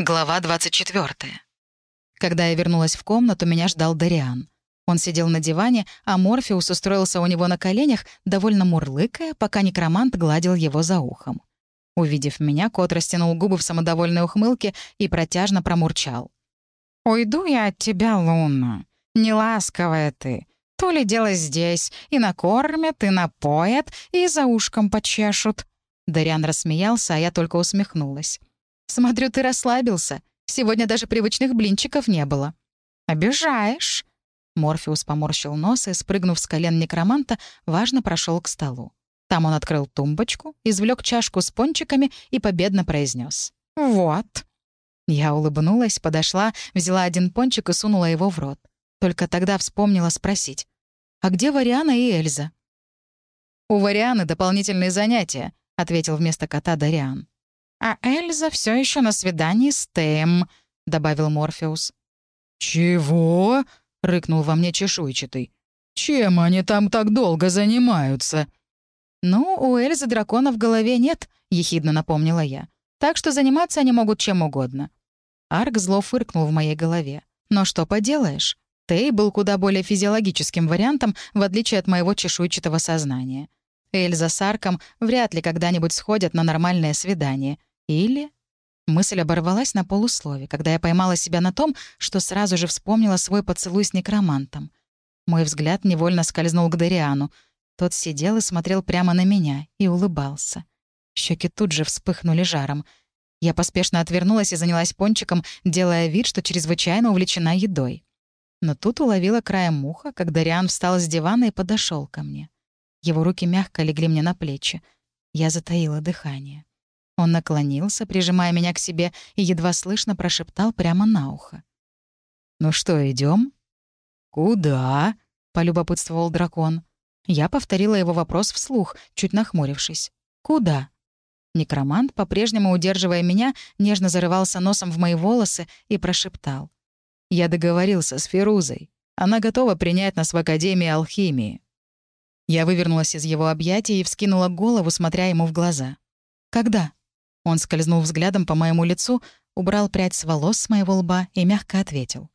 Глава 24. Когда я вернулась в комнату, меня ждал Дариан. Он сидел на диване, а Морфеус устроился у него на коленях, довольно мурлыкая, пока некромант гладил его за ухом. Увидев меня, кот растянул губы в самодовольной ухмылке и протяжно промурчал. «Уйду я от тебя, Луна. Неласковая ты. То ли дело здесь. И накормят, и напоят, и за ушком почешут». Дариан рассмеялся, а я только усмехнулась. Смотрю, ты расслабился. Сегодня даже привычных блинчиков не было». «Обижаешь». Морфеус поморщил нос и, спрыгнув с колен некроманта, важно прошел к столу. Там он открыл тумбочку, извлек чашку с пончиками и победно произнес: «Вот». Я улыбнулась, подошла, взяла один пончик и сунула его в рот. Только тогда вспомнила спросить, «А где Вариана и Эльза?» «У Варианы дополнительные занятия», — ответил вместо кота Дариан. «А Эльза все еще на свидании с Тэм», — добавил Морфеус. «Чего?» — рыкнул во мне чешуйчатый. «Чем они там так долго занимаются?» «Ну, у Эльзы дракона в голове нет», — ехидно напомнила я. «Так что заниматься они могут чем угодно». Арк зло фыркнул в моей голове. «Но что поделаешь? Тей был куда более физиологическим вариантом, в отличие от моего чешуйчатого сознания. Эльза с Арком вряд ли когда-нибудь сходят на нормальное свидание. Или... Мысль оборвалась на полуслове, когда я поймала себя на том, что сразу же вспомнила свой поцелуй с некромантом. Мой взгляд невольно скользнул к Дариану. Тот сидел и смотрел прямо на меня и улыбался. Щеки тут же вспыхнули жаром. Я поспешно отвернулась и занялась пончиком, делая вид, что чрезвычайно увлечена едой. Но тут уловила краем муха, когда Дариан встал с дивана и подошел ко мне. Его руки мягко легли мне на плечи. Я затаила дыхание. Он наклонился, прижимая меня к себе, и едва слышно прошептал прямо на ухо. «Ну что, идем? «Куда?» — полюбопытствовал дракон. Я повторила его вопрос вслух, чуть нахмурившись. «Куда?» Некромант, по-прежнему удерживая меня, нежно зарывался носом в мои волосы и прошептал. «Я договорился с Ферузой. Она готова принять нас в Академии алхимии». Я вывернулась из его объятий и вскинула голову, смотря ему в глаза. «Когда?» Он скользнул взглядом по моему лицу, убрал прядь с волос с моего лба и мягко ответил.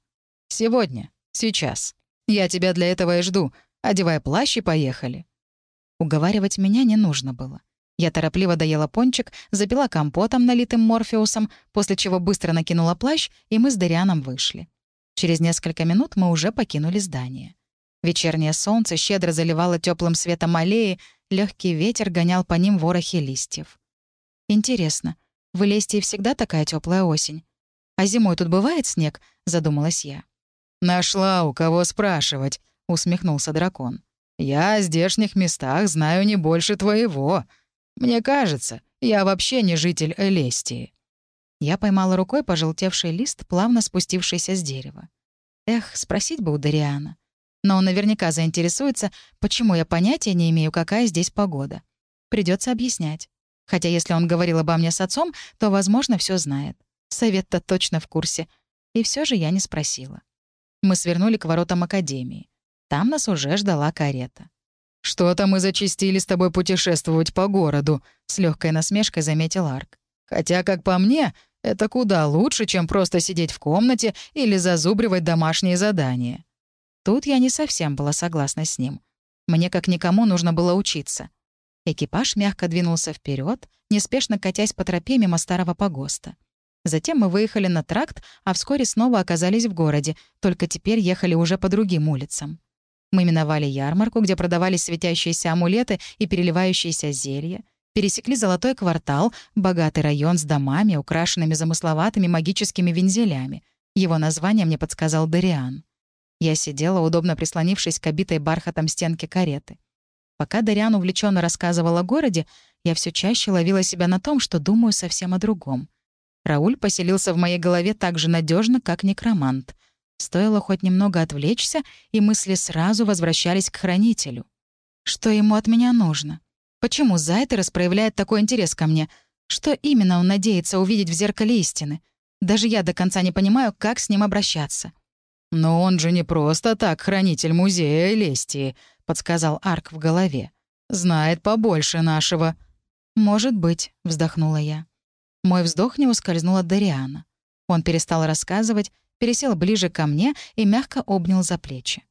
«Сегодня. Сейчас. Я тебя для этого и жду. Одевай плащ и поехали». Уговаривать меня не нужно было. Я торопливо доела пончик, запила компотом, налитым морфеусом, после чего быстро накинула плащ, и мы с Дарианом вышли. Через несколько минут мы уже покинули здание. Вечернее солнце щедро заливало теплым светом аллеи, легкий ветер гонял по ним ворохи листьев. «Интересно, в Элестии всегда такая теплая осень? А зимой тут бывает снег?» — задумалась я. «Нашла у кого спрашивать», — усмехнулся дракон. «Я о здешних местах знаю не больше твоего. Мне кажется, я вообще не житель Элестии». Я поймала рукой пожелтевший лист, плавно спустившийся с дерева. Эх, спросить бы у Дариана. Но он наверняка заинтересуется, почему я понятия не имею, какая здесь погода. Придется объяснять. Хотя если он говорил обо мне с отцом, то, возможно, все знает. Совет-то точно в курсе. И все же я не спросила. Мы свернули к воротам Академии. Там нас уже ждала карета. «Что-то мы зачастили с тобой путешествовать по городу», — с легкой насмешкой заметил Арк. «Хотя, как по мне, это куда лучше, чем просто сидеть в комнате или зазубривать домашние задания». Тут я не совсем была согласна с ним. Мне, как никому, нужно было учиться. Экипаж мягко двинулся вперед, неспешно катясь по тропе мимо старого погоста. Затем мы выехали на тракт, а вскоре снова оказались в городе, только теперь ехали уже по другим улицам. Мы миновали ярмарку, где продавались светящиеся амулеты и переливающиеся зелья, пересекли Золотой квартал, богатый район с домами, украшенными замысловатыми магическими вензелями. Его название мне подсказал Дариан. Я сидела, удобно прислонившись к обитой бархатом стенке кареты. Пока Дариан увлеченно рассказывал о городе, я все чаще ловила себя на том, что думаю совсем о другом. Рауль поселился в моей голове так же надежно, как некромант. Стоило хоть немного отвлечься, и мысли сразу возвращались к хранителю. Что ему от меня нужно? Почему Зайтерес проявляет такой интерес ко мне? Что именно он надеется увидеть в зеркале истины? Даже я до конца не понимаю, как с ним обращаться. «Но он же не просто так хранитель музея Элестии», подсказал Арк в голове. «Знает побольше нашего». «Может быть», — вздохнула я. Мой вздох не ускользнул от Дариана. Он перестал рассказывать, пересел ближе ко мне и мягко обнял за плечи.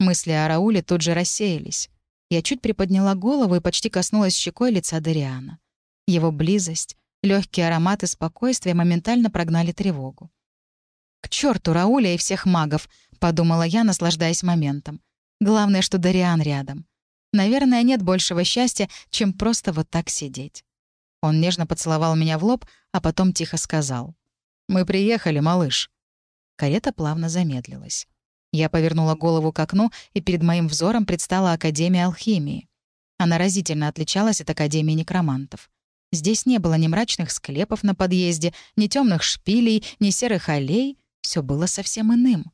Мысли о Рауле тут же рассеялись. Я чуть приподняла голову и почти коснулась щекой лица Дариана. Его близость, легкие ароматы спокойствия моментально прогнали тревогу. «К черту Рауля и всех магов!» — подумала я, наслаждаясь моментом. «Главное, что Дариан рядом. Наверное, нет большего счастья, чем просто вот так сидеть». Он нежно поцеловал меня в лоб, а потом тихо сказал. «Мы приехали, малыш». Карета плавно замедлилась. Я повернула голову к окну, и перед моим взором предстала Академия алхимии. Она разительно отличалась от Академии некромантов. Здесь не было ни мрачных склепов на подъезде, ни темных шпилей, ни серых аллей. Все было совсем иным.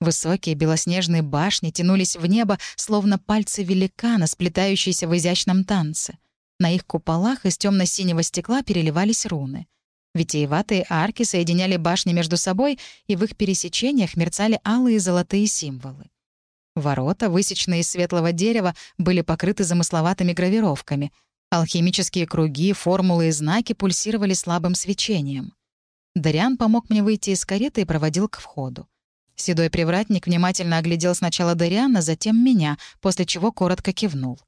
Высокие белоснежные башни тянулись в небо, словно пальцы великана, сплетающиеся в изящном танце. На их куполах из темно синего стекла переливались руны. Витиеватые арки соединяли башни между собой, и в их пересечениях мерцали алые и золотые символы. Ворота, высеченные из светлого дерева, были покрыты замысловатыми гравировками. Алхимические круги, формулы и знаки пульсировали слабым свечением. Дариан помог мне выйти из кареты и проводил к входу. Седой привратник внимательно оглядел сначала Дариана, затем меня, после чего коротко кивнул.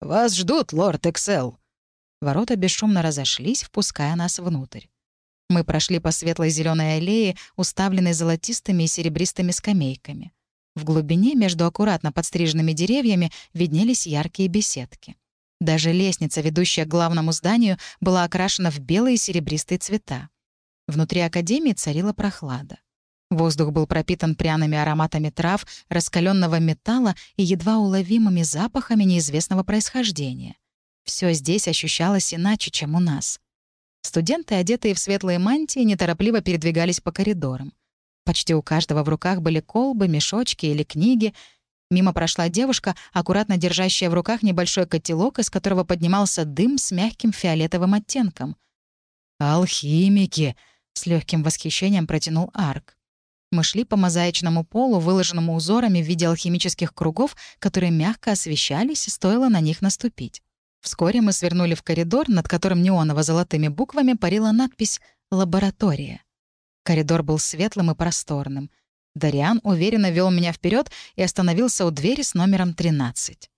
«Вас ждут, лорд Эксел!» Ворота бесшумно разошлись, впуская нас внутрь. Мы прошли по светлой зеленой аллее, уставленной золотистыми и серебристыми скамейками. В глубине, между аккуратно подстриженными деревьями, виднелись яркие беседки. Даже лестница, ведущая к главному зданию, была окрашена в белые серебристые цвета. Внутри академии царила прохлада. Воздух был пропитан пряными ароматами трав, раскаленного металла и едва уловимыми запахами неизвестного происхождения. Все здесь ощущалось иначе, чем у нас. Студенты, одетые в светлые мантии, неторопливо передвигались по коридорам. Почти у каждого в руках были колбы, мешочки или книги. Мимо прошла девушка, аккуратно держащая в руках небольшой котелок, из которого поднимался дым с мягким фиолетовым оттенком. «Алхимики!» — с легким восхищением протянул Арк. Мы шли по мозаичному полу, выложенному узорами в виде алхимических кругов, которые мягко освещались, стоило на них наступить. Вскоре мы свернули в коридор, над которым неоново-золотыми буквами парила надпись «Лаборатория». Коридор был светлым и просторным. Дариан уверенно вел меня вперед и остановился у двери с номером 13.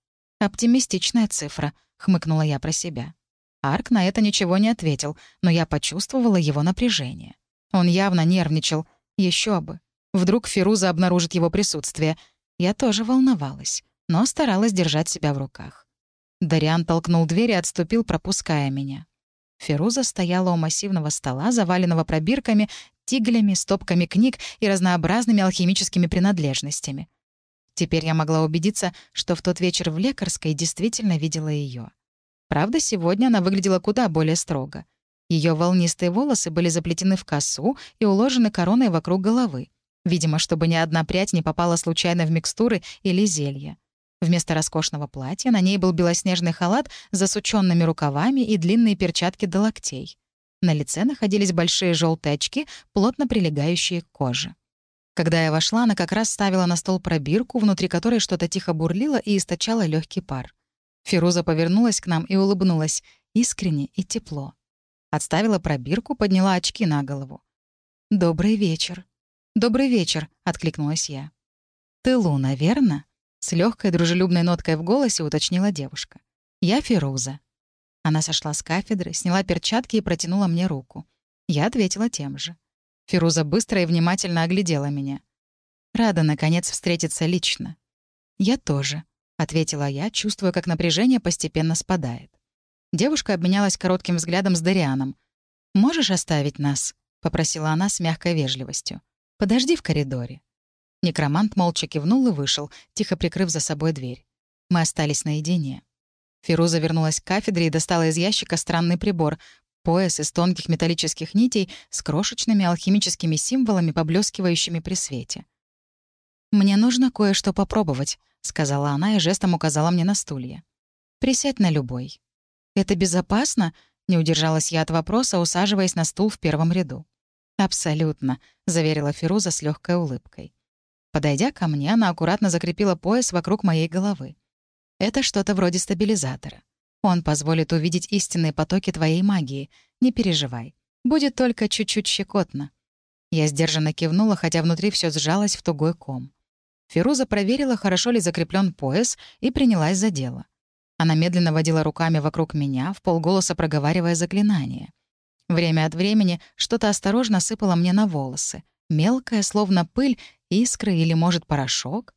«Оптимистичная цифра», — хмыкнула я про себя. Арк на это ничего не ответил, но я почувствовала его напряжение. Он явно нервничал. Еще бы. Вдруг Фируза обнаружит его присутствие. Я тоже волновалась, но старалась держать себя в руках. Дариан толкнул дверь и отступил, пропуская меня. Феруза стояла у массивного стола, заваленного пробирками, тиглями, стопками книг и разнообразными алхимическими принадлежностями. Теперь я могла убедиться, что в тот вечер в лекарской действительно видела ее. Правда, сегодня она выглядела куда более строго. Ее волнистые волосы были заплетены в косу и уложены короной вокруг головы. Видимо, чтобы ни одна прядь не попала случайно в микстуры или зелья. Вместо роскошного платья на ней был белоснежный халат с засученными рукавами и длинные перчатки до локтей. На лице находились большие желтые очки, плотно прилегающие к коже. Когда я вошла, она как раз ставила на стол пробирку, внутри которой что-то тихо бурлило и источало легкий пар. Фируза повернулась к нам и улыбнулась, искренне и тепло. Отставила пробирку, подняла очки на голову. «Добрый вечер». «Добрый вечер», — откликнулась я. «Ты Луна, верно?» С легкой дружелюбной ноткой в голосе уточнила девушка. «Я Фируза». Она сошла с кафедры, сняла перчатки и протянула мне руку. Я ответила тем же. Фируза быстро и внимательно оглядела меня. Рада, наконец, встретиться лично. «Я тоже», — ответила я, чувствуя, как напряжение постепенно спадает. Девушка обменялась коротким взглядом с Дарианом. «Можешь оставить нас?» — попросила она с мягкой вежливостью. «Подожди в коридоре». Некромант молча кивнул и вышел, тихо прикрыв за собой дверь. Мы остались наедине. Фируза вернулась к кафедре и достала из ящика странный прибор — пояс из тонких металлических нитей с крошечными алхимическими символами, поблескивающими при свете. «Мне нужно кое-что попробовать», — сказала она и жестом указала мне на стулья. «Присядь на любой». «Это безопасно?» — не удержалась я от вопроса, усаживаясь на стул в первом ряду. «Абсолютно», — заверила Фируза с легкой улыбкой. Подойдя ко мне, она аккуратно закрепила пояс вокруг моей головы. Это что-то вроде стабилизатора. Он позволит увидеть истинные потоки твоей магии. Не переживай. Будет только чуть-чуть щекотно. Я сдержанно кивнула, хотя внутри все сжалось в тугой ком. Фируза проверила, хорошо ли закреплен пояс, и принялась за дело. Она медленно водила руками вокруг меня, в полголоса проговаривая заклинание. Время от времени что-то осторожно сыпало мне на волосы. Мелкое, словно пыль, искры или, может, порошок.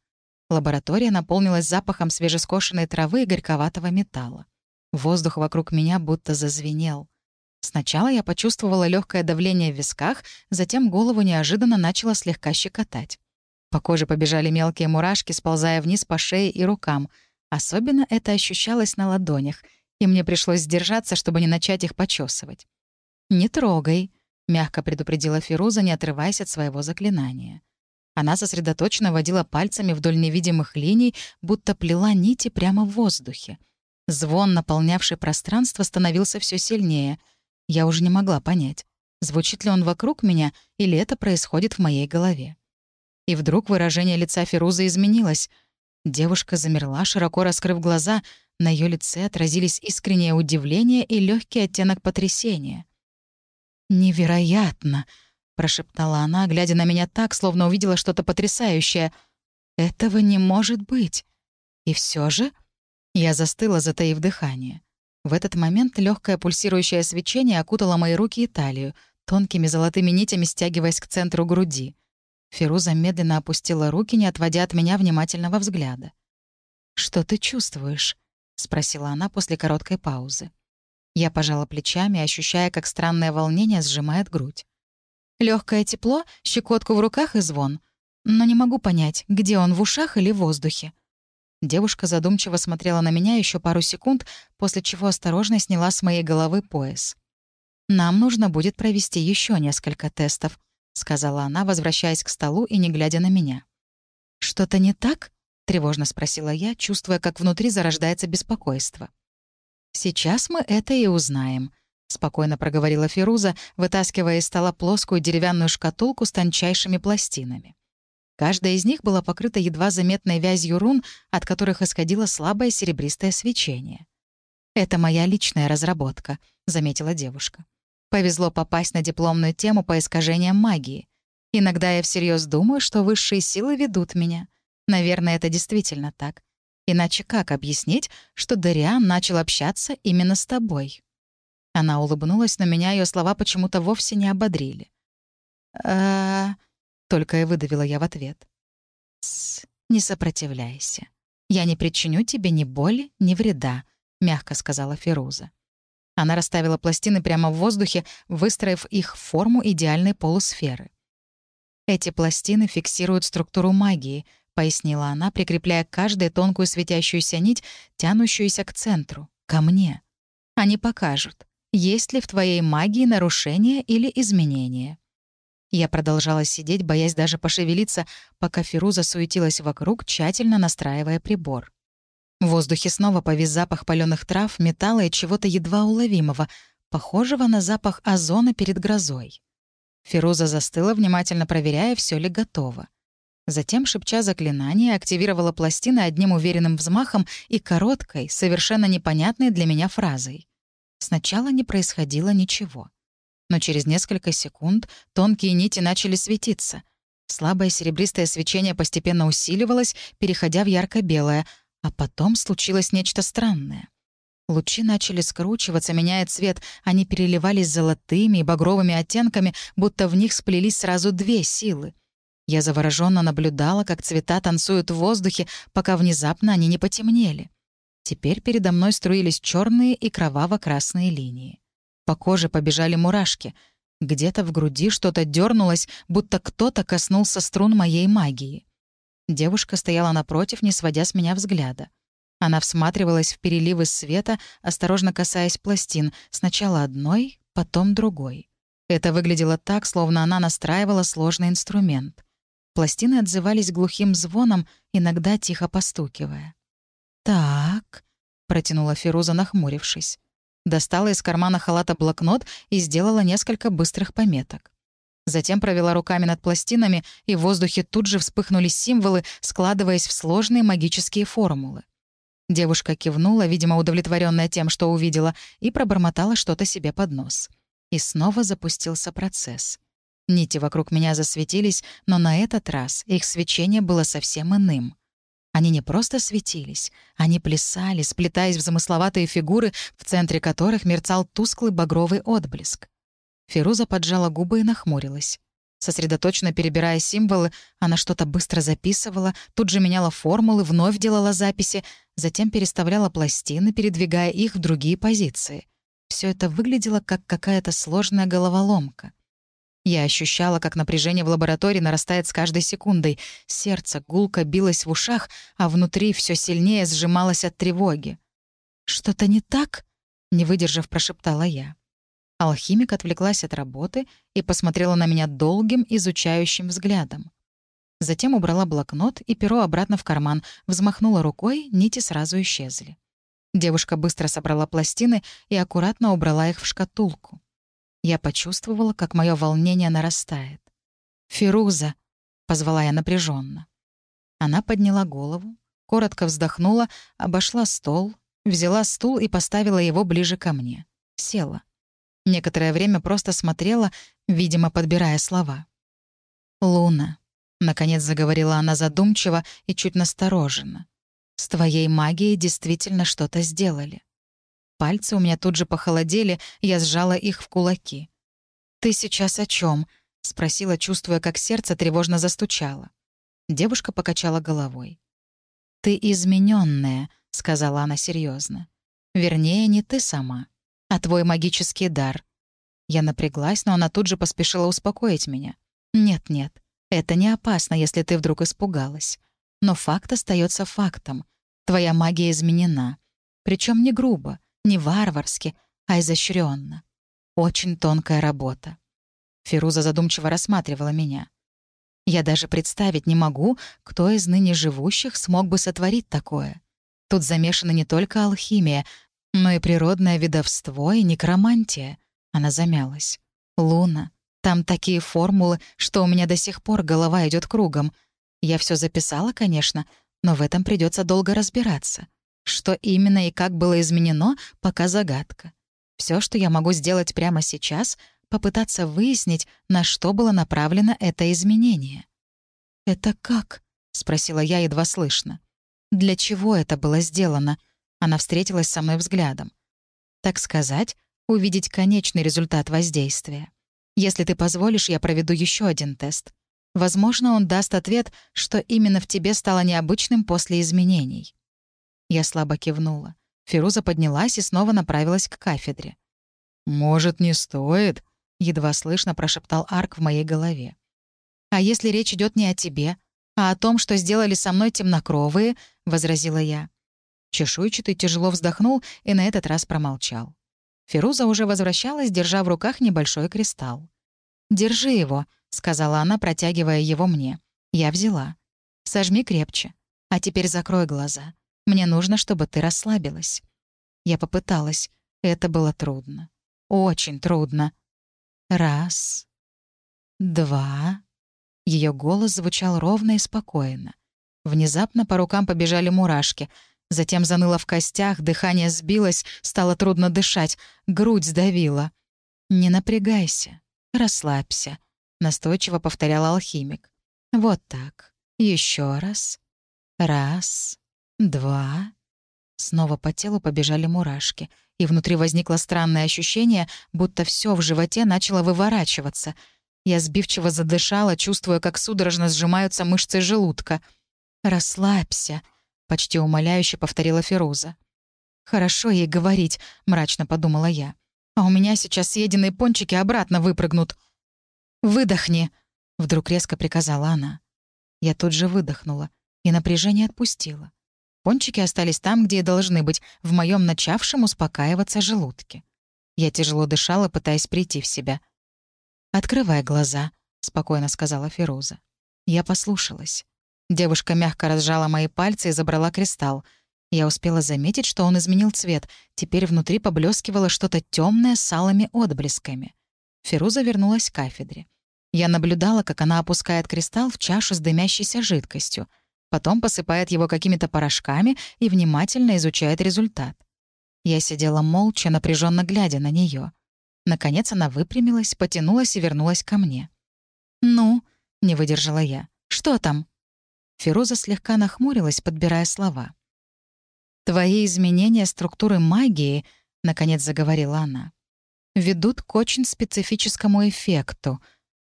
Лаборатория наполнилась запахом свежескошенной травы и горьковатого металла. Воздух вокруг меня будто зазвенел. Сначала я почувствовала легкое давление в висках, затем голову неожиданно начало слегка щекотать. По коже побежали мелкие мурашки, сползая вниз по шее и рукам. Особенно это ощущалось на ладонях, и мне пришлось сдержаться, чтобы не начать их почесывать. «Не трогай», — мягко предупредила Фируза, не отрываясь от своего заклинания. Она сосредоточенно водила пальцами вдоль невидимых линий, будто плела нити прямо в воздухе. Звон, наполнявший пространство, становился все сильнее. Я уже не могла понять, звучит ли он вокруг меня или это происходит в моей голове. И вдруг выражение лица Фирузы изменилось. Девушка замерла, широко раскрыв глаза. На ее лице отразились искреннее удивление и легкий оттенок потрясения. «Невероятно!» — прошептала она, глядя на меня так, словно увидела что-то потрясающее. «Этого не может быть!» И все же я застыла, затаив дыхание. В этот момент легкое пульсирующее свечение окутало мои руки и талию, тонкими золотыми нитями стягиваясь к центру груди. Фируза медленно опустила руки, не отводя от меня внимательного взгляда. «Что ты чувствуешь?» — спросила она после короткой паузы. Я пожала плечами, ощущая, как странное волнение сжимает грудь. Легкое тепло, щекотку в руках и звон. Но не могу понять, где он в ушах или в воздухе. Девушка задумчиво смотрела на меня еще пару секунд, после чего осторожно сняла с моей головы пояс. «Нам нужно будет провести еще несколько тестов», — сказала она, возвращаясь к столу и не глядя на меня. «Что-то не так?» — тревожно спросила я, чувствуя, как внутри зарождается беспокойство. «Сейчас мы это и узнаем», — спокойно проговорила Фируза, вытаскивая из стола плоскую деревянную шкатулку с тончайшими пластинами. Каждая из них была покрыта едва заметной вязью рун, от которых исходило слабое серебристое свечение. «Это моя личная разработка», — заметила девушка. Повезло попасть на дипломную тему по искажениям магии. Иногда я всерьез думаю, что высшие силы ведут меня. Наверное, это действительно так. Иначе как объяснить, что Дариан начал общаться именно с тобой? Она улыбнулась, но меня ее слова почему-то вовсе не ободрили. а только и выдавила я в ответ. «Тсс, не сопротивляйся. Я не причиню тебе ни боли, ни вреда», — мягко сказала Феруза. Она расставила пластины прямо в воздухе, выстроив их в форму идеальной полусферы. «Эти пластины фиксируют структуру магии», — пояснила она, прикрепляя к каждой тонкую светящуюся нить, тянущуюся к центру, ко мне. «Они покажут, есть ли в твоей магии нарушения или изменения». Я продолжала сидеть, боясь даже пошевелиться, пока Фируза суетилась вокруг, тщательно настраивая прибор. В воздухе снова повис запах паленых трав, металла и чего-то едва уловимого, похожего на запах озона перед грозой. Фируза застыла, внимательно проверяя, все ли готово. Затем, шепча заклинание, активировала пластины одним уверенным взмахом и короткой, совершенно непонятной для меня фразой. Сначала не происходило ничего. Но через несколько секунд тонкие нити начали светиться. Слабое серебристое свечение постепенно усиливалось, переходя в ярко-белое, а потом случилось нечто странное. Лучи начали скручиваться, меняя цвет. Они переливались золотыми и багровыми оттенками, будто в них сплелись сразу две силы. Я завороженно наблюдала, как цвета танцуют в воздухе, пока внезапно они не потемнели. Теперь передо мной струились черные и кроваво-красные линии. По коже побежали мурашки. Где-то в груди что-то дернулось, будто кто-то коснулся струн моей магии. Девушка стояла напротив, не сводя с меня взгляда. Она всматривалась в переливы света, осторожно касаясь пластин, сначала одной, потом другой. Это выглядело так, словно она настраивала сложный инструмент. Пластины отзывались глухим звоном, иногда тихо постукивая. «Так», — протянула Фируза, нахмурившись. Достала из кармана халата блокнот и сделала несколько быстрых пометок. Затем провела руками над пластинами, и в воздухе тут же вспыхнули символы, складываясь в сложные магические формулы. Девушка кивнула, видимо, удовлетворенная тем, что увидела, и пробормотала что-то себе под нос. И снова запустился процесс. Нити вокруг меня засветились, но на этот раз их свечение было совсем иным. Они не просто светились, они плясали, сплетаясь в замысловатые фигуры, в центре которых мерцал тусклый багровый отблеск. Фируза поджала губы и нахмурилась. Сосредоточенно перебирая символы, она что-то быстро записывала, тут же меняла формулы, вновь делала записи, затем переставляла пластины, передвигая их в другие позиции. Все это выглядело как какая-то сложная головоломка. Я ощущала, как напряжение в лаборатории нарастает с каждой секундой. Сердце гулко билось в ушах, а внутри все сильнее сжималось от тревоги. «Что-то не так?» — не выдержав, прошептала я. Алхимик отвлеклась от работы и посмотрела на меня долгим, изучающим взглядом. Затем убрала блокнот и перо обратно в карман, взмахнула рукой, нити сразу исчезли. Девушка быстро собрала пластины и аккуратно убрала их в шкатулку. Я почувствовала, как мое волнение нарастает. «Фируза!» — позвала я напряженно. Она подняла голову, коротко вздохнула, обошла стол, взяла стул и поставила его ближе ко мне. Села. Некоторое время просто смотрела, видимо, подбирая слова. «Луна», — наконец заговорила она задумчиво и чуть настороженно. «С твоей магией действительно что-то сделали». Пальцы у меня тут же похолодели, я сжала их в кулаки. «Ты сейчас о чем? спросила, чувствуя, как сердце тревожно застучало. Девушка покачала головой. «Ты измененная, сказала она серьезно. «Вернее, не ты сама а твой магический дар». Я напряглась, но она тут же поспешила успокоить меня. «Нет-нет, это не опасно, если ты вдруг испугалась. Но факт остается фактом. Твоя магия изменена. Причем не грубо, не варварски, а изощренно. Очень тонкая работа». Фируза задумчиво рассматривала меня. Я даже представить не могу, кто из ныне живущих смог бы сотворить такое. Тут замешана не только алхимия, но и природное видовство и некромантия. Она замялась. Луна. Там такие формулы, что у меня до сих пор голова идет кругом. Я все записала, конечно, но в этом придется долго разбираться. Что именно и как было изменено, пока загадка. Все, что я могу сделать прямо сейчас, попытаться выяснить, на что было направлено это изменение. «Это как?» — спросила я едва слышно. «Для чего это было сделано?» Она встретилась со мной взглядом. Так сказать, увидеть конечный результат воздействия. Если ты позволишь, я проведу еще один тест. Возможно, он даст ответ, что именно в тебе стало необычным после изменений. Я слабо кивнула. Фируза поднялась и снова направилась к кафедре. «Может, не стоит?» — едва слышно прошептал Арк в моей голове. «А если речь идет не о тебе, а о том, что сделали со мной темнокровые?» — возразила я. Чешуйчатый тяжело вздохнул и на этот раз промолчал. Феруза уже возвращалась, держа в руках небольшой кристалл. «Держи его», — сказала она, протягивая его мне. Я взяла. «Сожми крепче. А теперь закрой глаза. Мне нужно, чтобы ты расслабилась». Я попыталась. Это было трудно. Очень трудно. Раз. Два. Ее голос звучал ровно и спокойно. Внезапно по рукам побежали мурашки — Затем заныло в костях, дыхание сбилось, стало трудно дышать, грудь сдавила. «Не напрягайся, расслабься», — настойчиво повторял алхимик. «Вот так. Еще раз. Раз, два». Снова по телу побежали мурашки, и внутри возникло странное ощущение, будто все в животе начало выворачиваться. Я сбивчиво задышала, чувствуя, как судорожно сжимаются мышцы желудка. «Расслабься», почти умоляюще повторила Феруза. «Хорошо ей говорить», — мрачно подумала я. «А у меня сейчас съеденные пончики обратно выпрыгнут». «Выдохни», — вдруг резко приказала она. Я тут же выдохнула и напряжение отпустила. Пончики остались там, где и должны быть, в моем начавшем успокаиваться желудке. Я тяжело дышала, пытаясь прийти в себя. «Открывай глаза», — спокойно сказала Феруза. Я послушалась. Девушка мягко разжала мои пальцы и забрала кристалл. Я успела заметить, что он изменил цвет. Теперь внутри поблескивало что-то темное с алыми отблесками. Феруза вернулась к кафедре. Я наблюдала, как она опускает кристалл в чашу с дымящейся жидкостью. Потом посыпает его какими-то порошками и внимательно изучает результат. Я сидела молча, напряженно глядя на нее. Наконец она выпрямилась, потянулась и вернулась ко мне. «Ну?» — не выдержала я. «Что там?» Фируза слегка нахмурилась, подбирая слова. «Твои изменения структуры магии», — наконец заговорила она, «ведут к очень специфическому эффекту.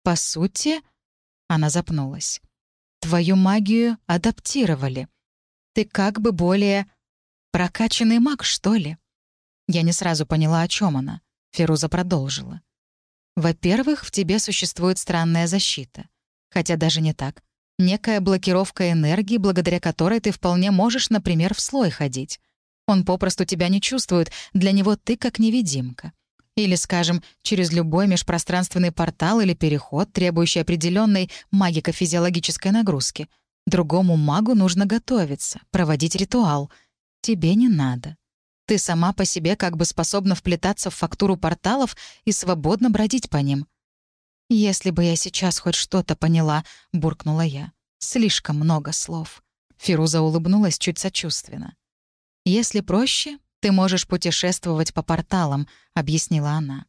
По сути...» — она запнулась. «Твою магию адаптировали. Ты как бы более прокачанный маг, что ли?» Я не сразу поняла, о чем она. Фируза продолжила. «Во-первых, в тебе существует странная защита. Хотя даже не так. Некая блокировка энергии, благодаря которой ты вполне можешь, например, в слой ходить. Он попросту тебя не чувствует, для него ты как невидимка. Или, скажем, через любой межпространственный портал или переход, требующий определенной магико-физиологической нагрузки. Другому магу нужно готовиться, проводить ритуал. Тебе не надо. Ты сама по себе как бы способна вплетаться в фактуру порталов и свободно бродить по ним. «Если бы я сейчас хоть что-то поняла», — буркнула я. «Слишком много слов». Фируза улыбнулась чуть сочувственно. «Если проще, ты можешь путешествовать по порталам», — объяснила она.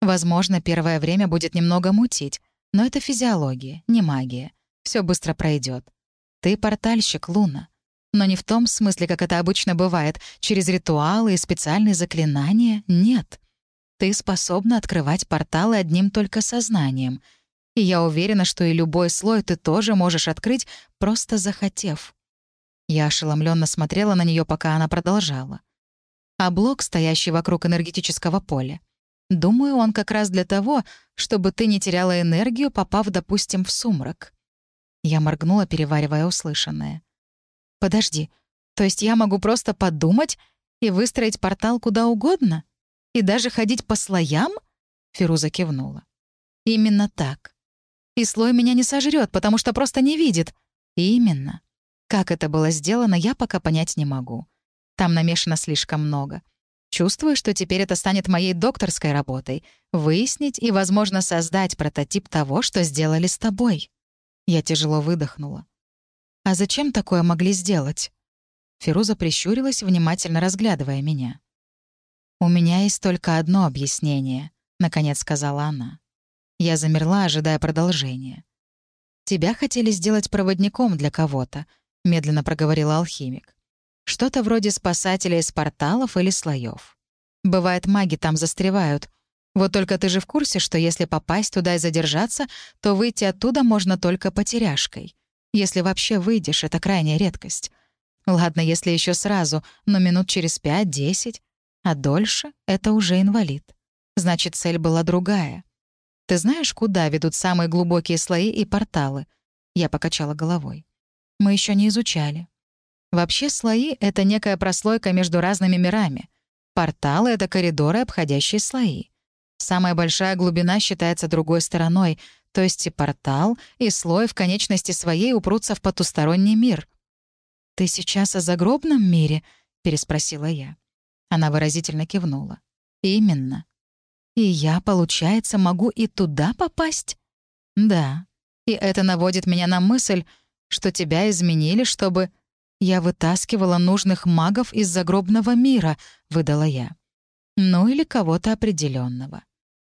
«Возможно, первое время будет немного мутить, но это физиология, не магия. Все быстро пройдет. Ты портальщик, Луна. Но не в том смысле, как это обычно бывает, через ритуалы и специальные заклинания. Нет. Ты способна открывать порталы одним только сознанием. И я уверена, что и любой слой ты тоже можешь открыть, просто захотев. Я ошеломленно смотрела на нее, пока она продолжала. А блок, стоящий вокруг энергетического поля, думаю, он как раз для того, чтобы ты не теряла энергию, попав, допустим, в сумрак. Я моргнула, переваривая услышанное. «Подожди, то есть я могу просто подумать и выстроить портал куда угодно?» И даже ходить по слоям?» Фируза кивнула. «Именно так. И слой меня не сожрет, потому что просто не видит. Именно. Как это было сделано, я пока понять не могу. Там намешано слишком много. Чувствую, что теперь это станет моей докторской работой — выяснить и, возможно, создать прототип того, что сделали с тобой». Я тяжело выдохнула. «А зачем такое могли сделать?» Фируза прищурилась, внимательно разглядывая меня. «У меня есть только одно объяснение», — наконец сказала она. Я замерла, ожидая продолжения. «Тебя хотели сделать проводником для кого-то», — медленно проговорил алхимик. «Что-то вроде спасателя из порталов или слоев. Бывает, маги там застревают. Вот только ты же в курсе, что если попасть туда и задержаться, то выйти оттуда можно только потеряшкой. Если вообще выйдешь, это крайняя редкость. Ладно, если еще сразу, но минут через пять-десять. А дольше — это уже инвалид. Значит, цель была другая. Ты знаешь, куда ведут самые глубокие слои и порталы? Я покачала головой. Мы еще не изучали. Вообще слои — это некая прослойка между разными мирами. Порталы — это коридоры, обходящие слои. Самая большая глубина считается другой стороной, то есть и портал, и слой в конечности своей упрутся в потусторонний мир. «Ты сейчас о загробном мире?» — переспросила я. Она выразительно кивнула. «Именно. И я, получается, могу и туда попасть?» «Да. И это наводит меня на мысль, что тебя изменили, чтобы...» «Я вытаскивала нужных магов из загробного мира», — выдала я. «Ну или кого-то определенного.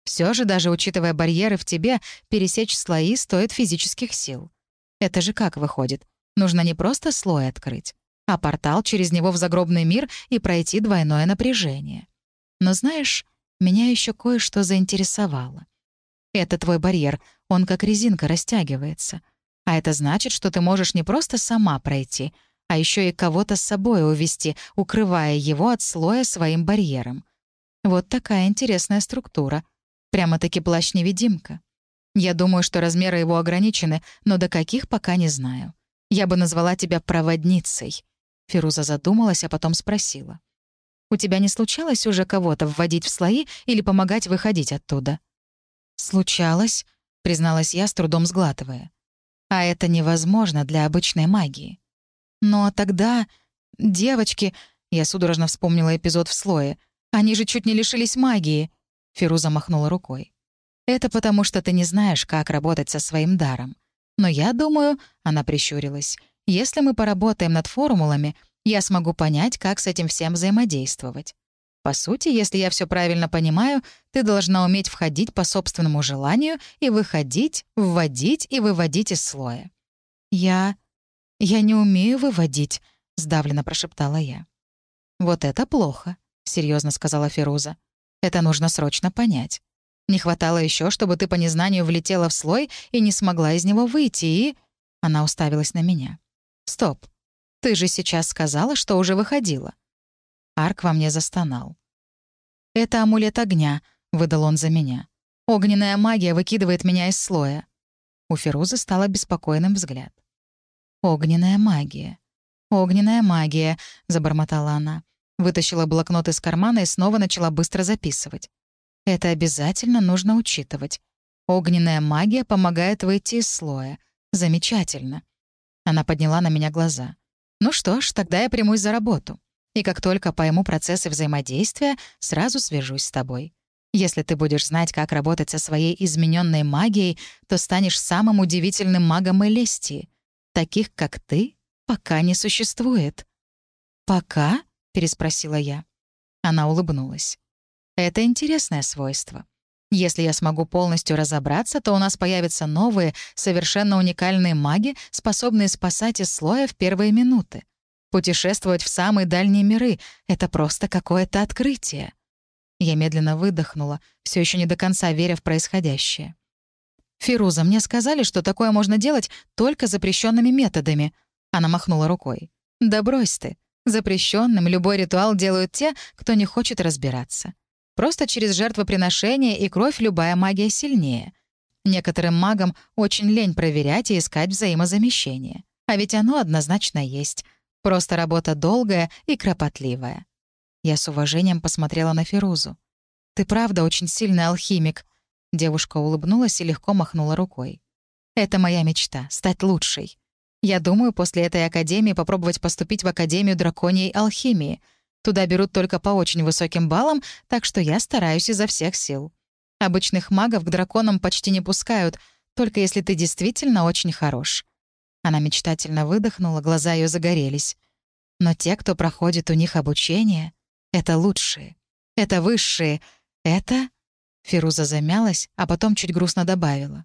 Все же, даже учитывая барьеры в тебе, пересечь слои стоит физических сил. Это же как выходит? Нужно не просто слой открыть, а портал через него в загробный мир и пройти двойное напряжение. Но знаешь, меня еще кое-что заинтересовало. Это твой барьер, он как резинка растягивается. А это значит, что ты можешь не просто сама пройти, а еще и кого-то с собой увести, укрывая его от слоя своим барьером. Вот такая интересная структура. Прямо-таки плащ-невидимка. Я думаю, что размеры его ограничены, но до каких пока не знаю. Я бы назвала тебя проводницей. Фируза задумалась, а потом спросила. «У тебя не случалось уже кого-то вводить в слои или помогать выходить оттуда?» «Случалось», — призналась я, с трудом сглатывая. «А это невозможно для обычной магии». «Но тогда... девочки...» — я судорожно вспомнила эпизод в слое. «Они же чуть не лишились магии», — Фируза махнула рукой. «Это потому, что ты не знаешь, как работать со своим даром. Но я думаю...» — она прищурилась — если мы поработаем над формулами, я смогу понять, как с этим всем взаимодействовать. По сути, если я все правильно понимаю, ты должна уметь входить по собственному желанию и выходить, вводить и выводить из слоя. «Я... я не умею выводить», — сдавленно прошептала я. «Вот это плохо», — серьезно сказала Феруза. «Это нужно срочно понять. Не хватало еще, чтобы ты по незнанию влетела в слой и не смогла из него выйти, и...» Она уставилась на меня. «Стоп. Ты же сейчас сказала, что уже выходила». Арк во мне застонал. «Это амулет огня», — выдал он за меня. «Огненная магия выкидывает меня из слоя». У Ферузы стало беспокойным взгляд. «Огненная магия. Огненная магия», — забормотала она. Вытащила блокнот из кармана и снова начала быстро записывать. Это обязательно нужно учитывать. Огненная магия помогает выйти из слоя. Замечательно. Она подняла на меня глаза. Ну что ж, тогда я примусь за работу. И как только пойму процессы взаимодействия, сразу свяжусь с тобой. Если ты будешь знать, как работать со своей измененной магией, то станешь самым удивительным магом Элестии. Таких, как ты, пока не существует. «Пока?» — переспросила я. Она улыбнулась. Это интересное свойство. Если я смогу полностью разобраться, то у нас появятся новые, совершенно уникальные маги, способные спасать из слоя в первые минуты. Путешествовать в самые дальние миры — это просто какое-то открытие. Я медленно выдохнула, все еще не до конца веря в происходящее. «Фируза, мне сказали, что такое можно делать только запрещенными методами». Она махнула рукой. «Да брось ты. Запрещенным любой ритуал делают те, кто не хочет разбираться. Просто через жертвоприношение и кровь любая магия сильнее. Некоторым магам очень лень проверять и искать взаимозамещение. А ведь оно однозначно есть. Просто работа долгая и кропотливая. Я с уважением посмотрела на Фирузу. «Ты правда очень сильный алхимик», Девушка улыбнулась и легко махнула рукой. «Это моя мечта — стать лучшей. Я думаю, после этой академии попробовать поступить в Академию драконьей алхимии — Туда берут только по очень высоким баллам, так что я стараюсь изо всех сил. Обычных магов к драконам почти не пускают, только если ты действительно очень хорош». Она мечтательно выдохнула, глаза ее загорелись. «Но те, кто проходит у них обучение, это лучшие, это высшие, это...» Фируза замялась, а потом чуть грустно добавила.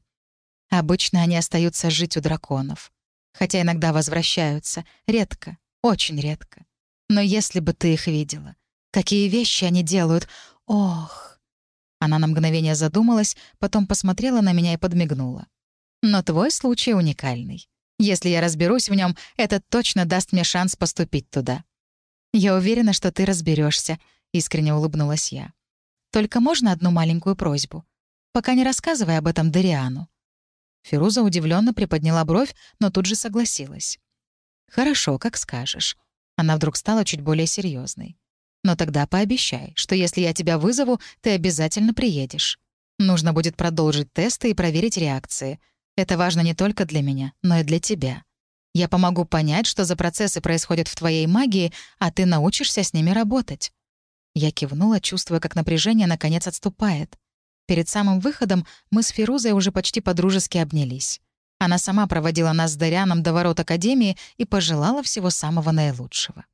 «Обычно они остаются жить у драконов. Хотя иногда возвращаются. Редко, очень редко. Но если бы ты их видела, какие вещи они делают, ох!» Она на мгновение задумалась, потом посмотрела на меня и подмигнула. «Но твой случай уникальный. Если я разберусь в нем, это точно даст мне шанс поступить туда». «Я уверена, что ты разберешься, искренне улыбнулась я. «Только можно одну маленькую просьбу? Пока не рассказывай об этом Дариану». Фируза удивленно приподняла бровь, но тут же согласилась. «Хорошо, как скажешь. Она вдруг стала чуть более серьезной. «Но тогда пообещай, что если я тебя вызову, ты обязательно приедешь. Нужно будет продолжить тесты и проверить реакции. Это важно не только для меня, но и для тебя. Я помогу понять, что за процессы происходят в твоей магии, а ты научишься с ними работать». Я кивнула, чувствуя, как напряжение наконец отступает. Перед самым выходом мы с Фирузой уже почти подружески обнялись. Она сама проводила нас с Даряном до ворот Академии и пожелала всего самого наилучшего.